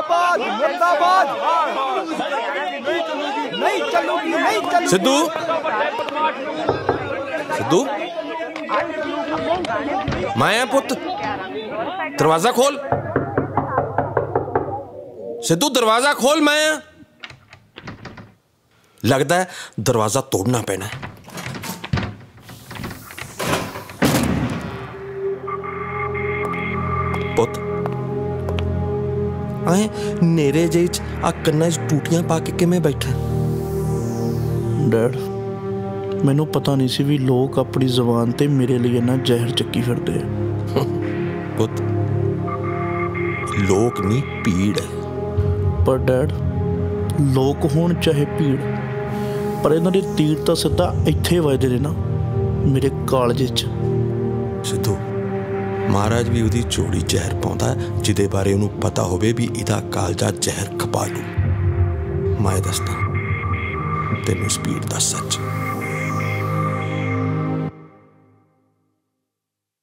ਮੁਰਦਾਬਾਦ ਮੁਰਦਾਬਾਦ। ਨਹੀਂ ਚੱਲੂਗੀ ਨਹੀਂ ਚੱਲੂਗੀ। ਸਿੱਧੂ। ਸਿੱਧੂ। ਮੈਂ ਆ ਪੁੱਤ। ਦਰਵਾਜ਼ਾ ਖੋਲ। ਸਿੱਧੂ, ਦਰਵਾਜ਼ਾ ਖੋਲ, ਮੈਂ ਆ। ਲੱਗਦਾ ਦਰਵਾਜ਼ਾ ਤੋੜਨਾ ਪੈਣਾ ਹੈ। ਪੁੱਤ। ਆਏ ਨੇਰੇ ਜਿਹੇ ਚ ਆ ਕੰਨਾਂ 'ਚ ਟੂਟੀਆਂ ਪਾ ਕੇ ਕਿਵੇਂ ਬੈਠਾ? ਡੈਡ ਮੈਨੂੰ ਪਤਾ ਨਹੀਂ ਸੀ ਵੀ ਲੋਕ ਆਪਣੀ ਜ਼ੁਬਾਨ ਤੇ ਮੇਰੇ ਲਈ ਇੰਨਾ ਜ਼ਹਿਰ ਚੱਕੀ ਫਿਰਦੇ ਆ। ਪੁੱਤ ਲੋਕ ਨਹੀਂ ਪੀੜ ਹੈ। ਪਰ ਡੈਡ ਲੋਕ ਹੋਣ ਚਾਹੇ ਭੀੜ ਪਰ ਇਹਨਾਂ ਦੇ ਤੀਰ ਤਾਂ ਸਿੱਧਾ ਇੱਥੇ ਵੱਜਦੇ ਨੇ ਨਾ ਮੇਰੇ ਕਾਲਜੇ 'ਚ। ਸਿੱਧੂ ਮਹਾਰਾਜ ਵੀ ਉਹਦੀ ਚੋੜੀ ਜ਼ਹਿਰ ਪਾਉਂਦਾ ਜਿਹਦੇ ਬਾਰੇ ਉਹਨੂੰ ਪਤਾ ਹੋਵੇ ਵੀ ਇਹਦਾ ਕਾਲਜਾ ਜ਼ਹਿਰ ਖਪਾ ਲੂ। ਮੈਂ ਦੱਸਦਾ, ਤੈਨੂੰ ਸਪੀਡ ਦਾ ਸੱਚ।